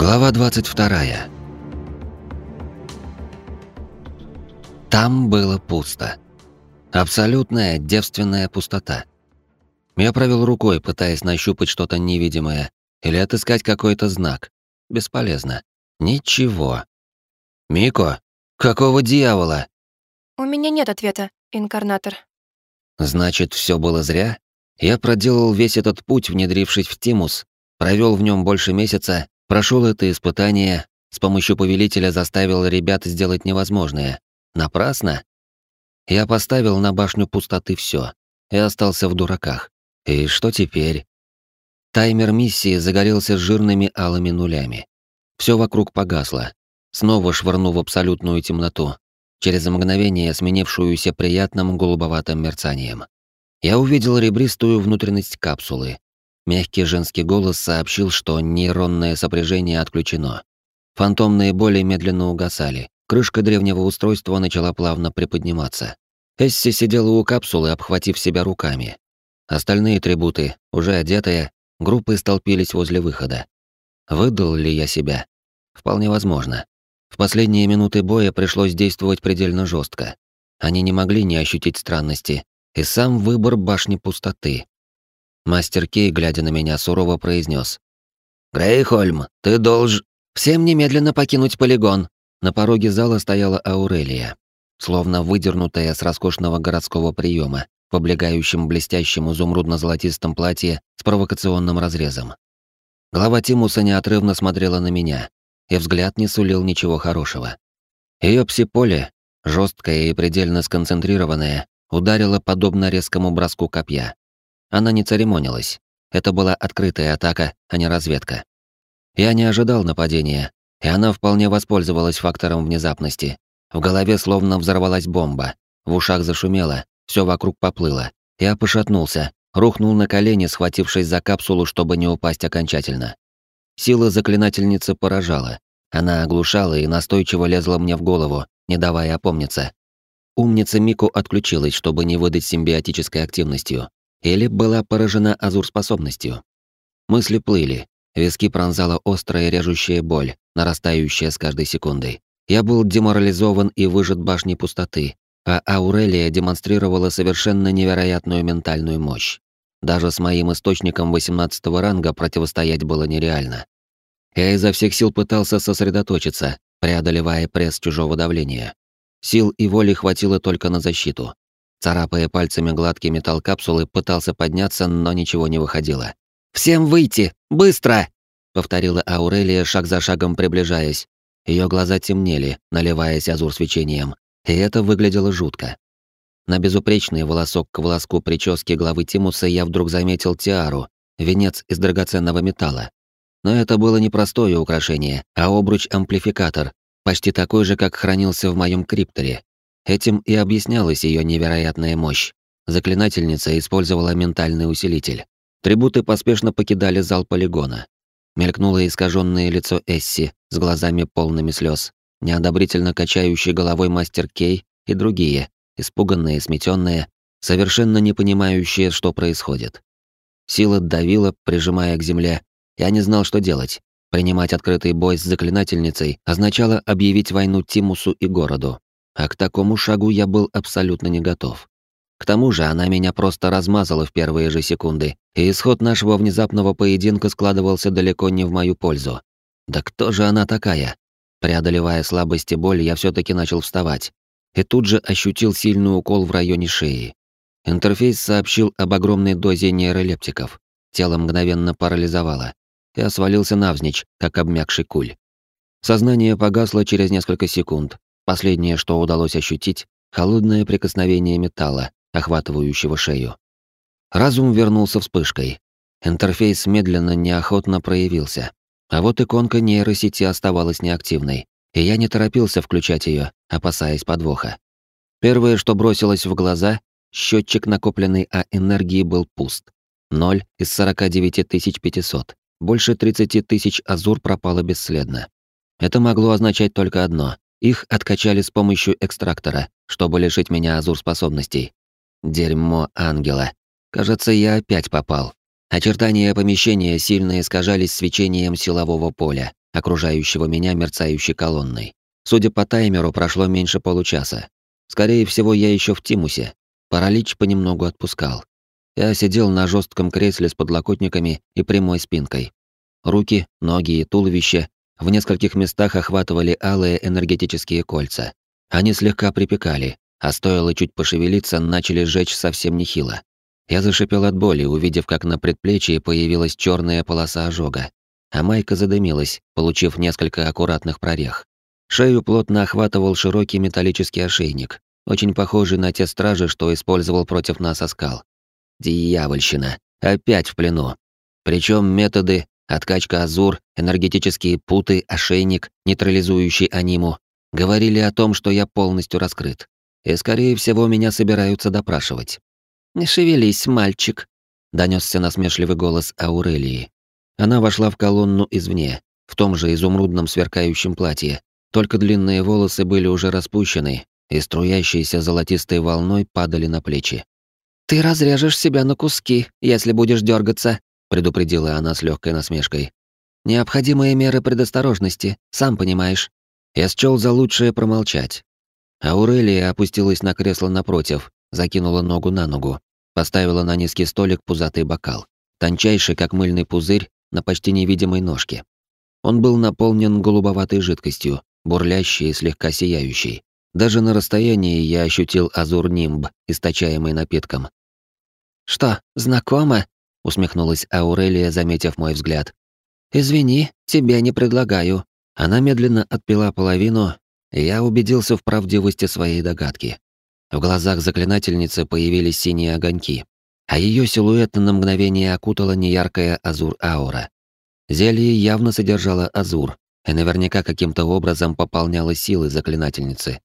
Глава 22. Там было пусто. Абсолютная девственная пустота. Я провел рукой, пытаясь нащупать что-то невидимое или отыскать какой-то знак. Бесполезно. Ничего. «Мико, какого дьявола?» «У меня нет ответа, инкарнатор». «Значит, все было зря? Я проделал весь этот путь, внедрившись в Тимус, провел в нем больше месяца Прошел это испытание, с помощью повелителя заставил ребят сделать невозможное. Напрасно? Я поставил на башню пустоты все и остался в дураках. И что теперь? Таймер миссии загорелся жирными алыми нулями. Все вокруг погасло, снова швырнув в абсолютную темноту, через мгновение сменившуюся приятным голубоватым мерцанием. Я увидел ребристую внутренность капсулы, Мягкий женский голос сообщил, что нейронное сопряжение отключено. Фантомные боли медленно угасали. Крышка древнего устройства начала плавно приподниматься. Эсси сидела у капсулы, обхватив себя руками. Остальные трибуты, уже одетые, группы столпились возле выхода. Выдал ли я себя? Вполне возможно. В последние минуты боя пришлось действовать предельно жестко. Они не могли не ощутить странности. И сам выбор башни пустоты, Мастер Кей, глядя на меня, сурово произнес: «Грейхольм, ты долж...» «Всем немедленно покинуть полигон!» На пороге зала стояла Аурелия, словно выдернутая с роскошного городского приема, в облегающем блестящем изумрудно-золотистом платье с провокационным разрезом. Глава Тимуса неотрывно смотрела на меня, и взгляд не сулил ничего хорошего. Ее псиполе, жесткое и предельно сконцентрированное, ударило подобно резкому броску копья. Она не церемонилась. Это была открытая атака, а не разведка. Я не ожидал нападения, и она вполне воспользовалась фактором внезапности. В голове словно взорвалась бомба, в ушах зашумело, все вокруг поплыло. Я пошатнулся, рухнул на колени, схватившись за капсулу, чтобы не упасть окончательно. Сила заклинательницы поражала. Она оглушала и настойчиво лезла мне в голову, не давая опомниться. Умница Мику отключилась, чтобы не выдать симбиотической активностью или была поражена азур-способностью. Мысли плыли, виски пронзала острая режущая боль, нарастающая с каждой секундой. Я был деморализован и выжат башней пустоты, а Аурелия демонстрировала совершенно невероятную ментальную мощь. Даже с моим источником 18 ранга противостоять было нереально. Я изо всех сил пытался сосредоточиться, преодолевая пресс чужого давления. Сил и воли хватило только на защиту. Царапая пальцами гладкий металл капсулы, пытался подняться, но ничего не выходило. «Всем выйти! Быстро!» — повторила Аурелия, шаг за шагом приближаясь. Ее глаза темнели, наливаясь азур свечением, и это выглядело жутко. На безупречный волосок к волоску прически главы Тимуса я вдруг заметил тиару, венец из драгоценного металла. Но это было не простое украшение, а обруч-амплификатор, почти такой же, как хранился в моем крипторе. Этим и объяснялась ее невероятная мощь. Заклинательница использовала ментальный усилитель. Трибуты поспешно покидали зал полигона. Мелькнуло искаженное лицо Эсси с глазами полными слез, неодобрительно качающий головой мастер Кей и другие, испуганные, сметенные, совершенно не понимающие, что происходит. Сила давила, прижимая к земле. Я не знал, что делать. Принимать открытый бой с заклинательницей означало объявить войну Тимусу и городу а к такому шагу я был абсолютно не готов. К тому же она меня просто размазала в первые же секунды, и исход нашего внезапного поединка складывался далеко не в мою пользу. Да кто же она такая? Преодолевая слабость и боль, я все таки начал вставать. И тут же ощутил сильный укол в районе шеи. Интерфейс сообщил об огромной дозе нейролептиков. Тело мгновенно парализовало. Я свалился навзничь, как обмякший куль. Сознание погасло через несколько секунд, Последнее, что удалось ощутить, холодное прикосновение металла, охватывающего шею. Разум вернулся вспышкой. Интерфейс медленно, неохотно проявился. А вот иконка нейросети оставалась неактивной, и я не торопился включать ее, опасаясь подвоха. Первое, что бросилось в глаза, счетчик накопленной А-энергии был пуст. Ноль из 49 500. Больше 30 тысяч азур пропало бесследно. Это могло означать только одно их откачали с помощью экстрактора, чтобы лишить меня азур способностей. Дерьмо ангела. Кажется, я опять попал. Очертания помещения сильно искажались свечением силового поля. окружающего меня мерцающей колонной. Судя по таймеру, прошло меньше получаса. Скорее всего, я еще в Тимусе. Паралич понемногу отпускал. Я сидел на жестком кресле с подлокотниками и прямой спинкой. Руки, ноги и туловище в нескольких местах охватывали алые энергетические кольца. Они слегка припекали, а стоило чуть пошевелиться, начали сжечь совсем нехило. Я зашипел от боли, увидев, как на предплечье появилась черная полоса ожога, а майка задымилась, получив несколько аккуратных прорех. Шею плотно охватывал широкий металлический ошейник, очень похожий на те стражи, что использовал против нас Оскал. Дьявольщина. Опять в плену. Причем методы откачка азур, энергетические путы, ошейник, нейтрализующий аниму, говорили о том, что я полностью раскрыт. И, скорее всего, меня собираются допрашивать. «Не шевелись, мальчик», — донесся насмешливый голос Аурелии. Она вошла в колонну извне, в том же изумрудном сверкающем платье, только длинные волосы были уже распущены и струящиеся золотистой волной падали на плечи. «Ты разрежешь себя на куски, если будешь дергаться», — предупредила она с легкой насмешкой. «Необходимые меры предосторожности, сам понимаешь». Я счел за лучшее промолчать. Аурелия опустилась на кресло напротив, закинула ногу на ногу, поставила на низкий столик пузатый бокал, тончайший, как мыльный пузырь, на почти невидимой ножке. Он был наполнен голубоватой жидкостью, бурлящей и слегка сияющей. Даже на расстоянии я ощутил азур-нимб, источаемый напитком. «Что, знакомо?» — усмехнулась Аурелия, заметив мой взгляд. «Извини, тебе не предлагаю». Она медленно отпила половину, и я убедился в правдивости своей догадки. В глазах заклинательницы появились синие огоньки, а ее силуэт на мгновение окутала неяркая азур-аура. Зелье явно содержало азур, и наверняка каким-то образом пополняло силы заклинательницы.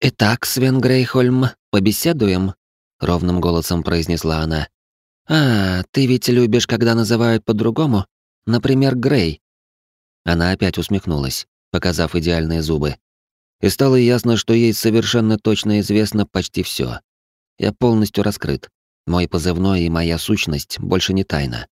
«Итак, Свен Грейхольм, побеседуем?» — ровным голосом произнесла она. «А, ты ведь любишь, когда называют по-другому? Например, Грей». Она опять усмехнулась, показав идеальные зубы, и стало ясно, что ей совершенно точно известно почти все. Я полностью раскрыт. Мой позывной и моя сущность больше не тайна.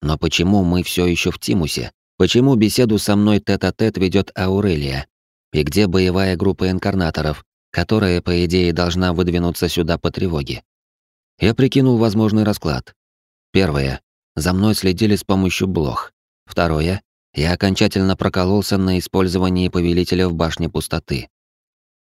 Но почему мы все еще в Тимусе? Почему беседу со мной тет-а-тет ведет Аурелия? И где боевая группа инкарнаторов, которая, по идее, должна выдвинуться сюда по тревоге? Я прикинул возможный расклад. Первое. За мной следили с помощью блох. Второе. Я окончательно прокололся на использовании повелителя в башне пустоты.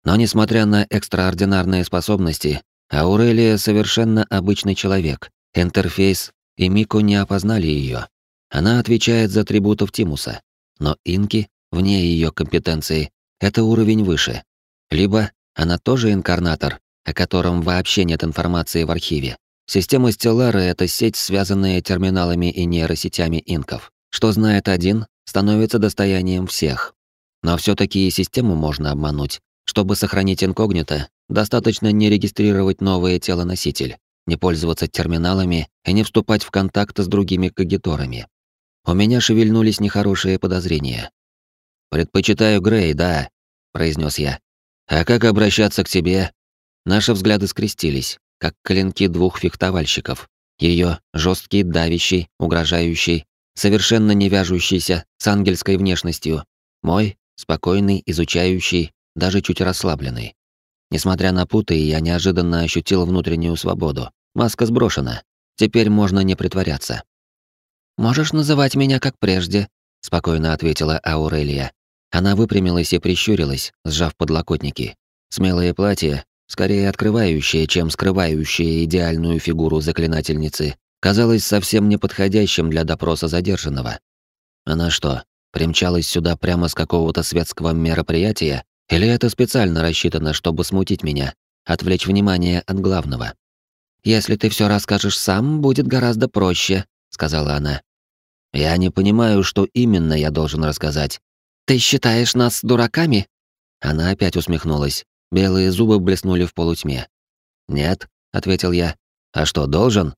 Но несмотря на экстраординарные способности, Аурелия совершенно обычный человек. Интерфейс и Мико не опознали ее. Она отвечает за атрибутов Тимуса. Но инки, вне ее компетенции, это уровень выше. Либо она тоже инкарнатор, о котором вообще нет информации в архиве. Система Стеллара — это сеть, связанная терминалами и нейросетями инков. Что знает один, становится достоянием всех. Но все таки и систему можно обмануть, чтобы сохранить инкогнито, достаточно не регистрировать новое тело-носитель, не пользоваться терминалами и не вступать в контакт с другими кагиторами. У меня шевельнулись нехорошие подозрения. «Предпочитаю Грей, да», — произнес я. «А как обращаться к тебе?» Наши взгляды скрестились, как клинки двух фехтовальщиков. Ее жесткий, давящий, угрожающий, совершенно не вяжущийся с ангельской внешностью. Мой, спокойный, изучающий, даже чуть расслабленный. Несмотря на путы, я неожиданно ощутил внутреннюю свободу. Маска сброшена. Теперь можно не притворяться. «Можешь называть меня как прежде», — спокойно ответила Аурелия. Она выпрямилась и прищурилась, сжав подлокотники. Смелое платье, скорее открывающее, чем скрывающее идеальную фигуру заклинательницы, казалось совсем неподходящим для допроса задержанного. Она что, примчалась сюда прямо с какого-то светского мероприятия или это специально рассчитано, чтобы смутить меня, отвлечь внимание от главного? «Если ты все расскажешь сам, будет гораздо проще», — сказала она. «Я не понимаю, что именно я должен рассказать. Ты считаешь нас дураками?» Она опять усмехнулась. Белые зубы блеснули в полутьме. «Нет», — ответил я. «А что, должен?»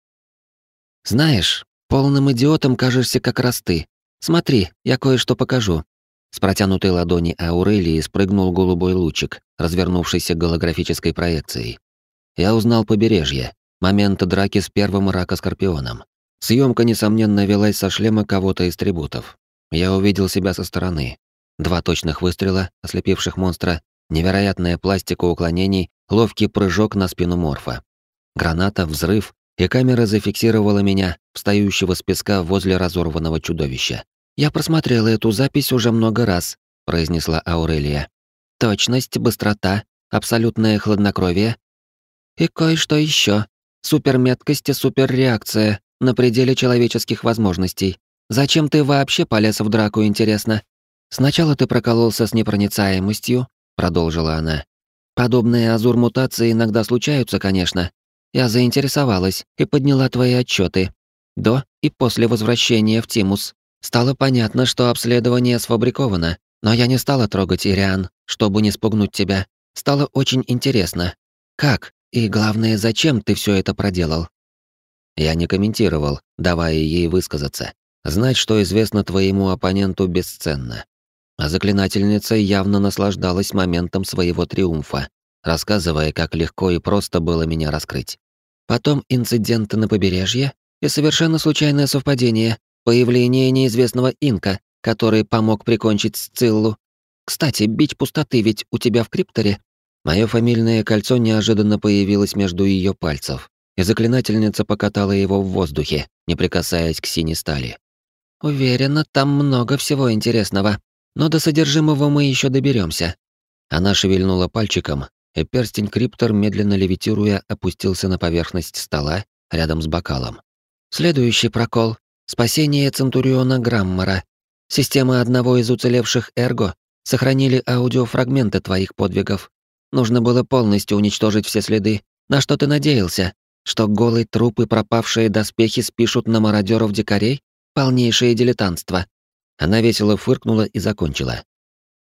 «Знаешь, полным идиотом кажешься как раз ты. Смотри, я кое-что покажу». С протянутой ладони Аурелии спрыгнул голубой лучик, развернувшийся голографической проекцией. Я узнал побережье, момент драки с первым рака-скорпионом. Съемка, несомненно, велась со шлема кого-то из трибутов. Я увидел себя со стороны. Два точных выстрела, ослепивших монстра, невероятная пластика уклонений, ловкий прыжок на спину морфа. Граната, взрыв, и камера зафиксировала меня, встающего с песка возле разорванного чудовища. «Я просмотрела эту запись уже много раз», — произнесла Аурелия. «Точность, быстрота, абсолютное хладнокровие. И кое-что еще. Суперметкость и суперреакция на пределе человеческих возможностей. Зачем ты вообще полез в драку, интересно? Сначала ты прокололся с непроницаемостью, продолжила она. Подобные азур-мутации иногда случаются, конечно. Я заинтересовалась и подняла твои отчеты. До и после возвращения в Тимус. Стало понятно, что обследование сфабриковано, но я не стала трогать Ириан, чтобы не спугнуть тебя. Стало очень интересно. Как и, главное, зачем ты все это проделал? Я не комментировал, давая ей высказаться. Знать, что известно твоему оппоненту, бесценно. А заклинательница явно наслаждалась моментом своего триумфа, рассказывая, как легко и просто было меня раскрыть. Потом инциденты на побережье и совершенно случайное совпадение, появление неизвестного инка, который помог прикончить Сциллу. Кстати, бить пустоты ведь у тебя в крипторе. Мое фамильное кольцо неожиданно появилось между ее пальцев, и заклинательница покатала его в воздухе, не прикасаясь к синей стали. Уверена, там много всего интересного. Но до содержимого мы еще доберемся. Она шевельнула пальчиком, и перстень криптор, медленно левитируя, опустился на поверхность стола рядом с бокалом. Следующий прокол — спасение Центуриона Граммара. Система одного из уцелевших Эрго сохранили аудиофрагменты твоих подвигов. Нужно было полностью уничтожить все следы. На что ты надеялся? Что голый труп и пропавшие доспехи спишут на мародеров дикарей? Полнейшее дилетантство. Она весело фыркнула и закончила.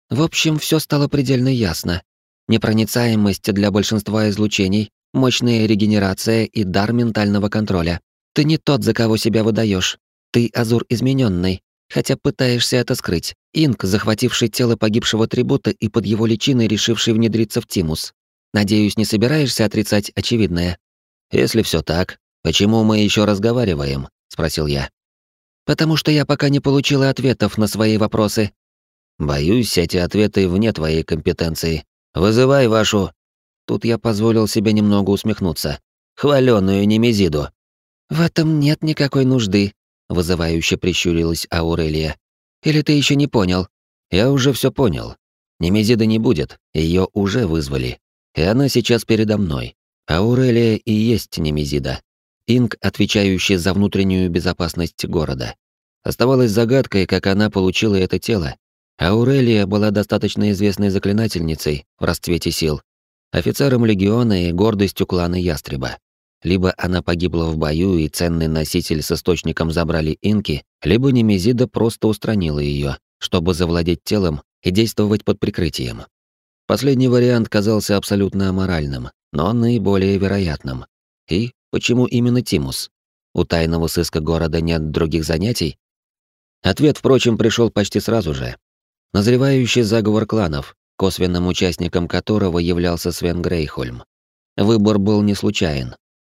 В общем, все стало предельно ясно. Непроницаемость для большинства излучений, мощная регенерация и дар ментального контроля. Ты не тот, за кого себя выдаешь. Ты Азур измененный, хотя пытаешься это скрыть. Инк, захвативший тело погибшего трибута и под его личиной решивший внедриться в Тимус. Надеюсь, не собираешься отрицать очевидное. Если все так, почему мы еще разговариваем? спросил я. Потому что я пока не получила ответов на свои вопросы. Боюсь, эти ответы вне твоей компетенции. Вызывай вашу... Тут я позволил себе немного усмехнуться. Хвалёную Немезиду. В этом нет никакой нужды, вызывающе прищурилась Аурелия. Или ты еще не понял? Я уже все понял. Немезиды не будет, ее уже вызвали. И она сейчас передо мной. Аурелия и есть Немезида. Инг, отвечающий за внутреннюю безопасность города. Оставалось загадкой, как она получила это тело. Аурелия была достаточно известной заклинательницей в расцвете сил, офицером легиона и гордостью клана Ястреба. Либо она погибла в бою, и ценный носитель с источником забрали инки, либо Немезида просто устранила ее, чтобы завладеть телом и действовать под прикрытием. Последний вариант казался абсолютно аморальным, но наиболее вероятным. И Почему именно Тимус? У тайного сыска города нет других занятий? Ответ, впрочем, пришел почти сразу же. Назревающий заговор кланов, косвенным участником которого являлся Свен Грейхольм. Выбор был не случайен.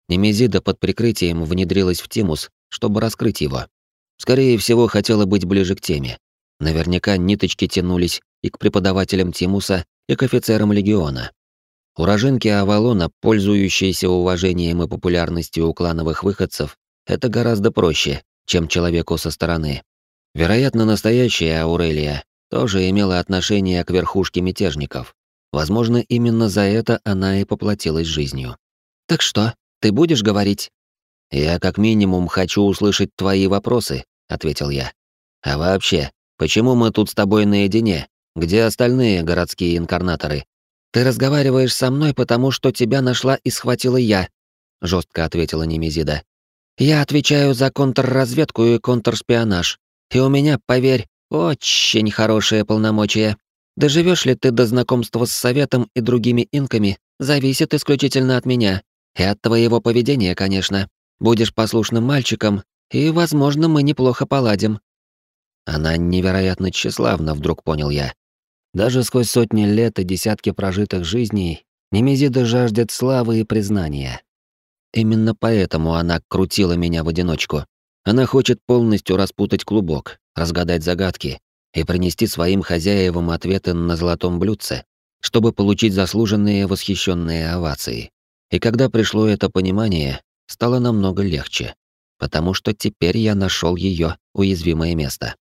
Немезида под прикрытием внедрилась в Тимус, чтобы раскрыть его. Скорее всего, хотела быть ближе к теме. Наверняка ниточки тянулись и к преподавателям Тимуса, и к офицерам легиона. Уроженки Авалона, пользующиеся уважением и популярностью у клановых выходцев, это гораздо проще, чем человеку со стороны. Вероятно, настоящая Аурелия тоже имела отношение к верхушке мятежников. Возможно, именно за это она и поплатилась жизнью. «Так что, ты будешь говорить?» «Я как минимум хочу услышать твои вопросы», — ответил я. «А вообще, почему мы тут с тобой наедине? Где остальные городские инкарнаторы?» «Ты разговариваешь со мной, потому что тебя нашла и схватила я», — жестко ответила Немезида. «Я отвечаю за контрразведку и контршпионаж, и у меня, поверь, очень хорошие полномочия. Доживешь ли ты до знакомства с Советом и другими инками, зависит исключительно от меня. И от твоего поведения, конечно. Будешь послушным мальчиком, и, возможно, мы неплохо поладим». Она невероятно тщеславна, вдруг понял я. Даже сквозь сотни лет и десятки прожитых жизней Немезида жаждет славы и признания. Именно поэтому она крутила меня в одиночку. Она хочет полностью распутать клубок, разгадать загадки, и принести своим хозяевам ответы на золотом блюдце, чтобы получить заслуженные восхищенные овации. И когда пришло это понимание, стало намного легче, потому что теперь я нашел ее уязвимое место.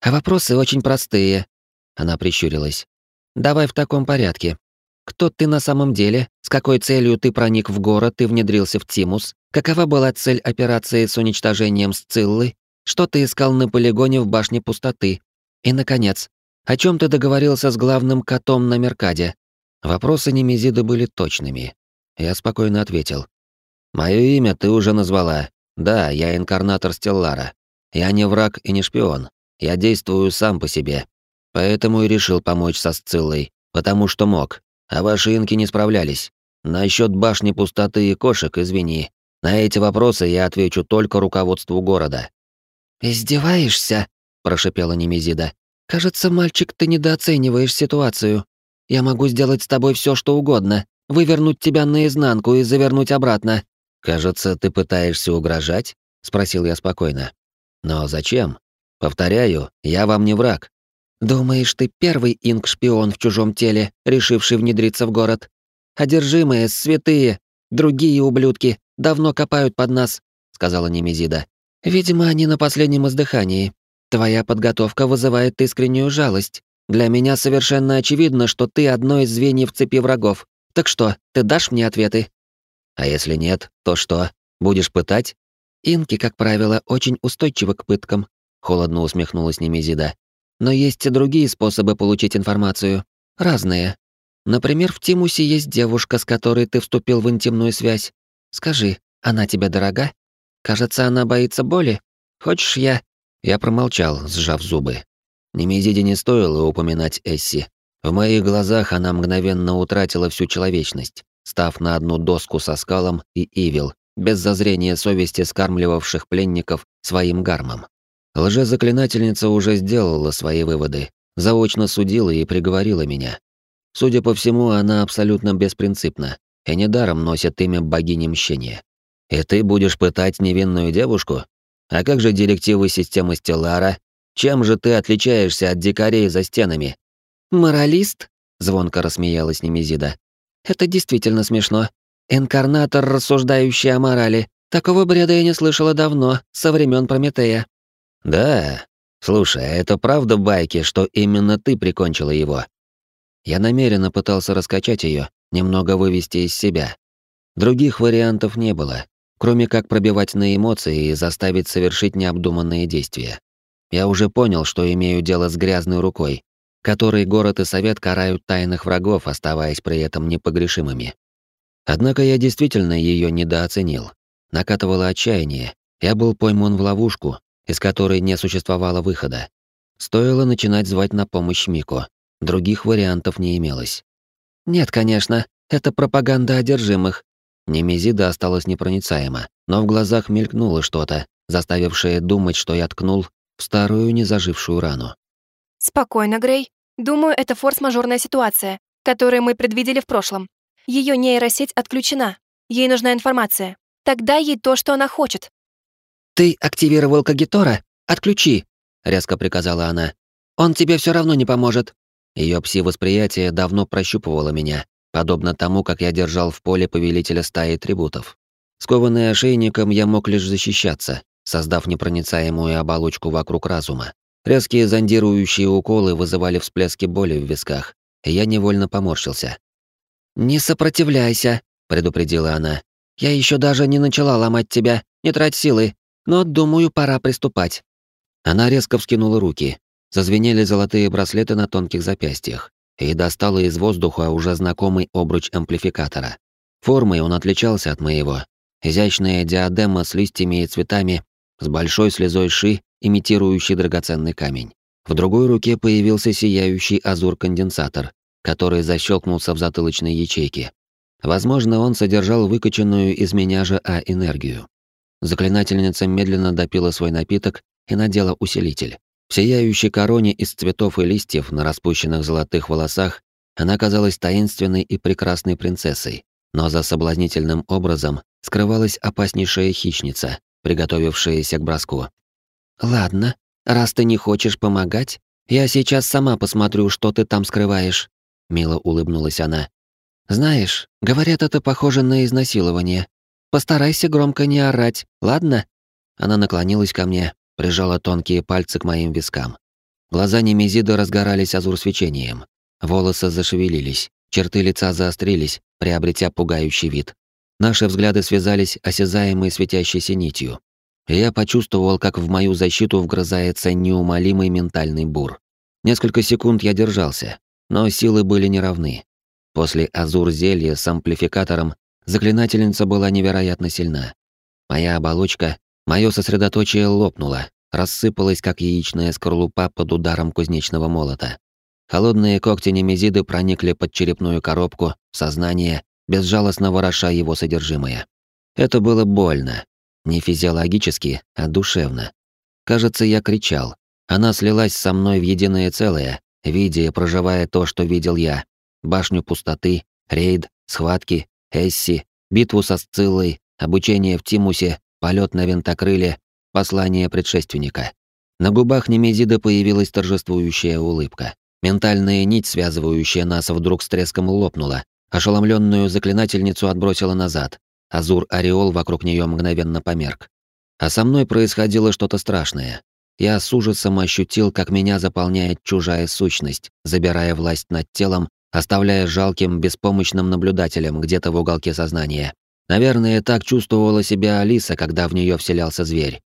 А вопросы очень простые. Она прищурилась. Давай в таком порядке. Кто ты на самом деле? С какой целью ты проник в город и внедрился в Тимус? Какова была цель операции с уничтожением Сциллы? Что ты искал на полигоне в башне пустоты? И, наконец, о чем ты договорился с главным котом на Меркаде? Вопросы Немезиды были точными. Я спокойно ответил. Мое имя ты уже назвала. Да, я инкарнатор Стеллара. Я не враг и не шпион. Я действую сам по себе. Поэтому и решил помочь со Сциллой, потому что мог. А ваши инки не справлялись. Насчет башни пустоты и кошек, извини. На эти вопросы я отвечу только руководству города. «Издеваешься?» — прошипела Немезида. «Кажется, мальчик, ты недооцениваешь ситуацию. Я могу сделать с тобой все, что угодно, вывернуть тебя наизнанку и завернуть обратно». «Кажется, ты пытаешься угрожать?» — спросил я спокойно. «Но зачем? Повторяю, я вам не враг». «Думаешь, ты первый инк-шпион в чужом теле, решивший внедриться в город? Одержимые, святые, другие ублюдки давно копают под нас», — сказала Немезида. Видимо, они на последнем издыхании. Твоя подготовка вызывает искреннюю жалость. Для меня совершенно очевидно, что ты одно из звеньев цепи врагов. Так что, ты дашь мне ответы? А если нет, то что? Будешь пытать? Инки, как правило, очень устойчивы к пыткам, холодно усмехнулась Немезида. Но есть и другие способы получить информацию. Разные. Например, в Тимусе есть девушка, с которой ты вступил в интимную связь. Скажи, она тебе дорога? Кажется, она боится боли. Хочешь я...» Я промолчал, сжав зубы. Немезиде не стоило упоминать Эсси. В моих глазах она мгновенно утратила всю человечность, став на одну доску со скалом и Ивил, без зазрения совести скармливавших пленников своим гармом. Лжезаклинательница уже сделала свои выводы, заочно судила и приговорила меня. Судя по всему, она абсолютно беспринципна и недаром носит имя богини мщения. И ты будешь пытать невинную девушку? А как же директивы системы Стеллара? Чем же ты отличаешься от дикарей за стенами? Моралист? Звонко рассмеялась Немезида. Это действительно смешно. Инкарнатор, рассуждающий о морали. Такого бреда я не слышала давно, со времен Прометея. Да. Слушай, а это правда байки, что именно ты прикончила его? Я намеренно пытался раскачать ее, немного вывести из себя. Других вариантов не было кроме как пробивать на эмоции и заставить совершить необдуманные действия. Я уже понял, что имею дело с грязной рукой, которой город и совет карают тайных врагов, оставаясь при этом непогрешимыми. Однако я действительно ее недооценил. Накатывало отчаяние, я был пойман в ловушку, из которой не существовало выхода. Стоило начинать звать на помощь Мико. Других вариантов не имелось. Нет, конечно, это пропаганда одержимых, Немезида осталась непроницаема, но в глазах мелькнуло что-то, заставившее думать, что я ткнул в старую незажившую рану. «Спокойно, Грей. Думаю, это форс-мажорная ситуация, которую мы предвидели в прошлом. Ее нейросеть отключена. Ей нужна информация. Тогда ей то, что она хочет». «Ты активировал Кагитора? Отключи!» — резко приказала она. «Он тебе все равно не поможет». Ее пси-восприятие давно прощупывало меня, подобно тому, как я держал в поле повелителя стаи трибутов. Скованный ошейником, я мог лишь защищаться, создав непроницаемую оболочку вокруг разума. Резкие зондирующие уколы вызывали всплески боли в висках, и я невольно поморщился. «Не сопротивляйся», — предупредила она. «Я еще даже не начала ломать тебя, не трать силы, но, думаю, пора приступать». Она резко вскинула руки. Зазвенели золотые браслеты на тонких запястьях и достала из воздуха уже знакомый обруч амплификатора. Формой он отличался от моего. Изящная диадема с листьями и цветами, с большой слезой ши, имитирующий драгоценный камень. В другой руке появился сияющий азур-конденсатор, который защелкнулся в затылочной ячейке. Возможно, он содержал выкачанную из меня же А-энергию. Заклинательница медленно допила свой напиток и надела усилитель. В сияющей короне из цветов и листьев на распущенных золотых волосах она казалась таинственной и прекрасной принцессой, но за соблазнительным образом скрывалась опаснейшая хищница, приготовившаяся к броску. «Ладно, раз ты не хочешь помогать, Я сейчас сама посмотрю, что ты там скрываешь», — мило улыбнулась она. «Знаешь, говорят, это похоже на изнасилование. Постарайся громко не орать, ладно?» Она наклонилась ко мне, прижала тонкие пальцы к моим вискам. Глаза Немезида разгорались азур-свечением. Волосы зашевелились, черты лица заострились, приобретя пугающий вид. Наши взгляды связались осязаемой светящейся нитью. И я почувствовал, как в мою защиту вгрызается неумолимый ментальный бур. Несколько секунд я держался, но силы были неравны. После азур-зелья с амплификатором заклинательница была невероятно сильна. Моя оболочка, мое сосредоточие лопнуло, рассыпалось, как яичная скорлупа под ударом кузнечного молота. Холодные когти немезиды проникли под черепную коробку, в сознание, безжалостно вороша его содержимое. Это было больно. Не физиологически, а душевно. Кажется, я кричал. Она слилась со мной в единое целое, видя и проживая то, что видел я. Башню пустоты, рейд, схватки, Эсси, битву со Сциллой, обучение в Тимусе, полет на винтокрыле, послание предшественника. На губах Немезида появилась торжествующая улыбка. Ментальная нить, связывающая нас, вдруг с треском лопнула. Ошеломленную заклинательницу отбросила назад. Азур-ореол вокруг нее мгновенно померк. А со мной происходило что-то страшное. Я с ужасом ощутил, как меня заполняет чужая сущность, забирая власть над телом, оставляя жалким, беспомощным наблюдателем где-то в уголке сознания. Наверное, так чувствовала себя Алиса, когда в нее вселялся зверь.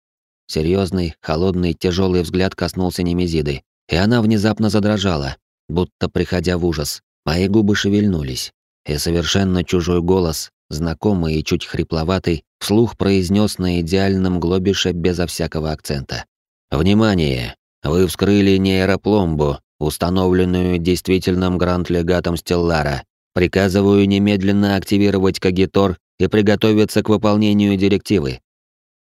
Серьезный, холодный, тяжелый взгляд коснулся Немезиды, и она внезапно задрожала, будто приходя в ужас. Мои губы шевельнулись, и совершенно чужой голос, знакомый и чуть хрипловатый, вслух произнес на идеальном глобише безо всякого акцента. «Внимание! Вы вскрыли нейропломбу, установленную действительным гранд-легатом Стеллара. Приказываю немедленно активировать Кагитор и приготовиться к выполнению директивы.